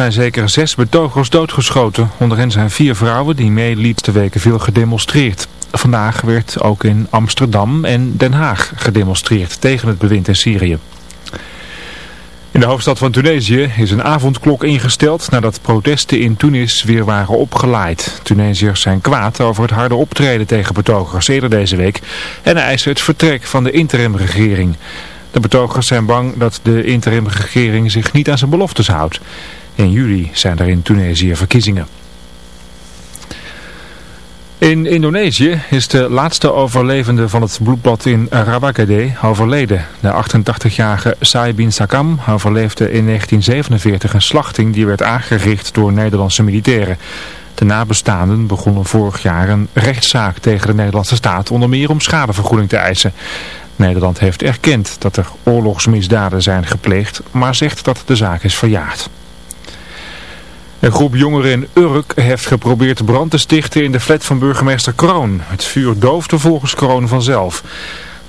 zijn zeker zes betogers doodgeschoten. Onder hen zijn vier vrouwen die mee te weken veel gedemonstreerd. Vandaag werd ook in Amsterdam en Den Haag gedemonstreerd tegen het bewind in Syrië. In de hoofdstad van Tunesië is een avondklok ingesteld nadat protesten in Tunis weer waren opgelaaid. Tunesiërs zijn kwaad over het harde optreden tegen betogers eerder deze week en eisen het vertrek van de interimregering. De betogers zijn bang dat de interimregering zich niet aan zijn beloftes houdt. In juli zijn er in Tunesië verkiezingen. In Indonesië is de laatste overlevende van het bloedbad in Rawagede overleden. De 88-jarige Sai bin Sakam overleefde in 1947 een slachting die werd aangericht door Nederlandse militairen. De nabestaanden begonnen vorig jaar een rechtszaak tegen de Nederlandse staat onder meer om schadevergoeding te eisen. Nederland heeft erkend dat er oorlogsmisdaden zijn gepleegd, maar zegt dat de zaak is verjaard. Een groep jongeren in Urk heeft geprobeerd brand te stichten in de flat van burgemeester Kroon. Het vuur doofde volgens Kroon vanzelf.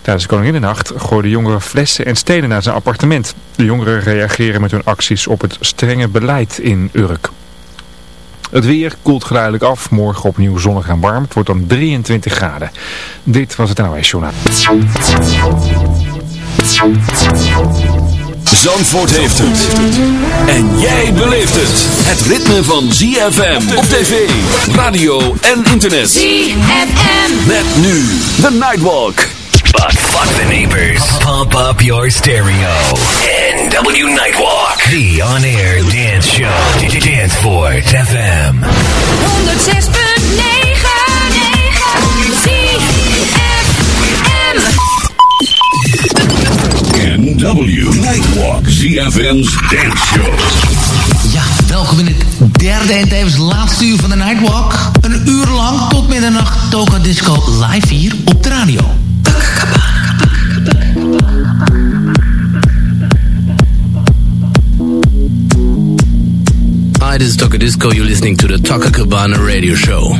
Tijdens de Koninginnennacht gooiden jongeren flessen en stenen naar zijn appartement. De jongeren reageren met hun acties op het strenge beleid in Urk. Het weer koelt geleidelijk af. Morgen opnieuw zonnig en warm. Het wordt dan 23 graden. Dit was het NOS Journaal. Zandvoort heeft het. En jij beleeft het. Het ritme van ZFM op tv, radio en internet. ZFM. Met nu The Nightwalk. But fuck the neighbors. Pump up your stereo. NW Nightwalk. The on-air dance show. Danceport FM. 106.9 ZFM's dance show. Ja, welkom in het derde en tevens laatste uur van de Nightwalk. Een uur lang tot middernacht Toka Disco live hier op de radio. Hi, this is Toka Disco. You're listening to the Toka Cabana radio show.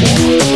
more.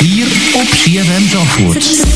Hier op CFM Zandvoort.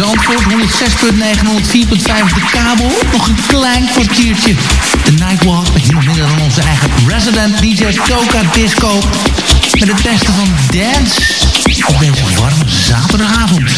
Zandvoort, 106.9, 104.5 de kabel. Nog een klein kwartiertje. De Nightwalk met niemand minder dan onze eigen resident DJ Toka Disco. Met het beste van dance op deze warme zaterdagavond.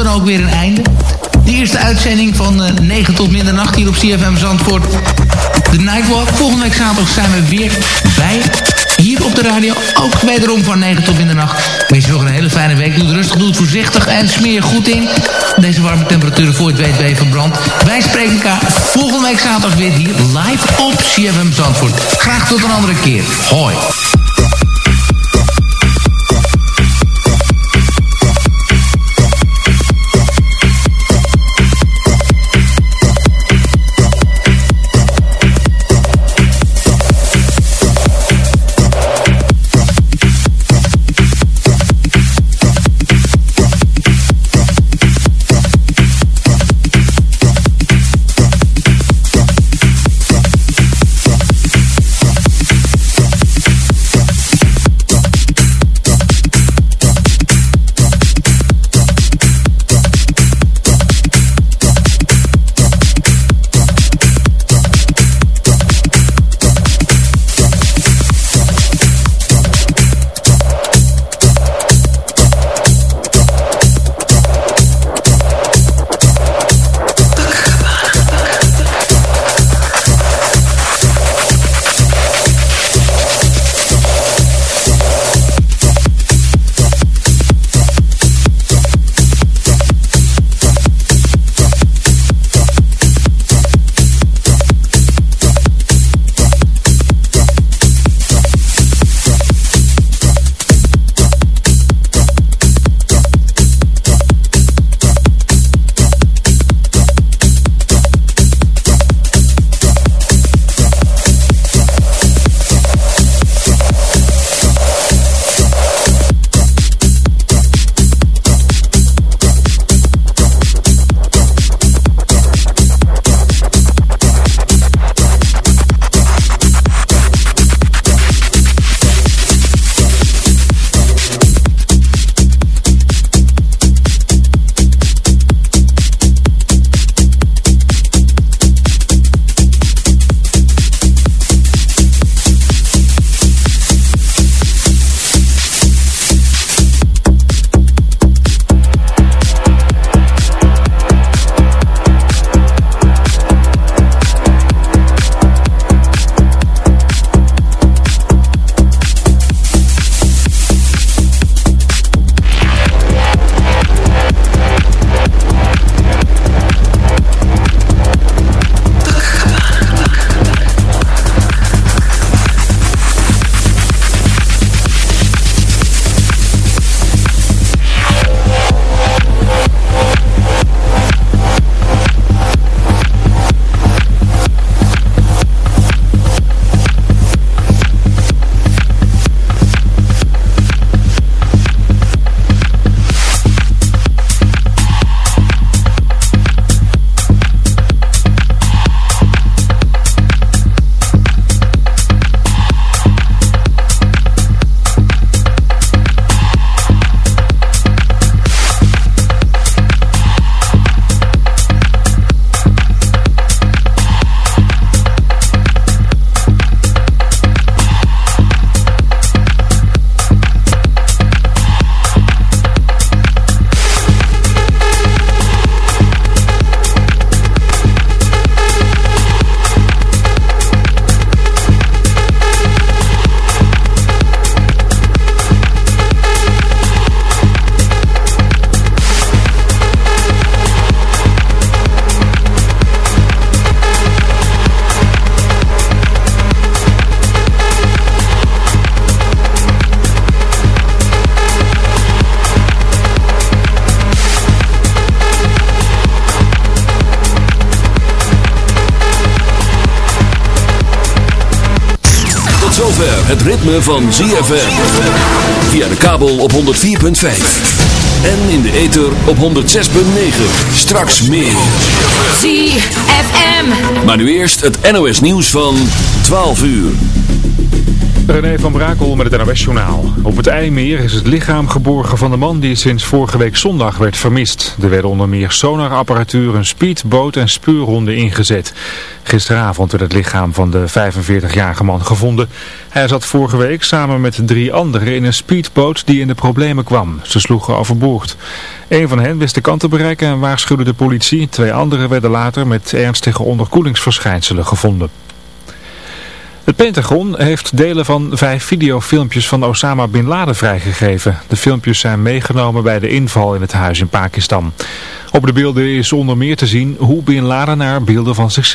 Er ook weer een einde. De eerste uitzending van uh, 9 tot middernacht hier op CFM Zandvoort. De Nightwalk. Volgende week zaterdag zijn we weer bij. Hier op de radio. Ook wederom van 9 tot middernacht. Wees nog een hele fijne week. Doe het rustig, doe het voorzichtig en smeer goed in. Deze warme temperaturen voor het weet ben je verbrand. Wij spreken elkaar volgende week zaterdag weer hier live op CFM Zandvoort. Graag tot een andere keer. Hoi. Van ZFM. Via de kabel op 104.5. En in de ether op 106.9. Straks meer. ZFM. Maar nu eerst het NOS nieuws van 12 uur. René van Brakel met het NOS-journaal. Op het IJmeer is het lichaam geborgen van de man die sinds vorige week zondag werd vermist. Er werden onder meer sonarapparatuur, een speedboot en speurhonden ingezet. Gisteravond werd het lichaam van de 45-jarige man gevonden. Hij zat vorige week samen met drie anderen in een speedboot die in de problemen kwam. Ze sloegen overboord. Een van hen wist de kant te bereiken en waarschuwde de politie. Twee anderen werden later met ernstige onderkoelingsverschijnselen gevonden. Het Pentagon heeft delen van vijf videofilmpjes van Osama Bin Laden vrijgegeven. De filmpjes zijn meegenomen bij de inval in het huis in Pakistan. Op de beelden is onder meer te zien hoe Bin Laden naar beelden van zichzelf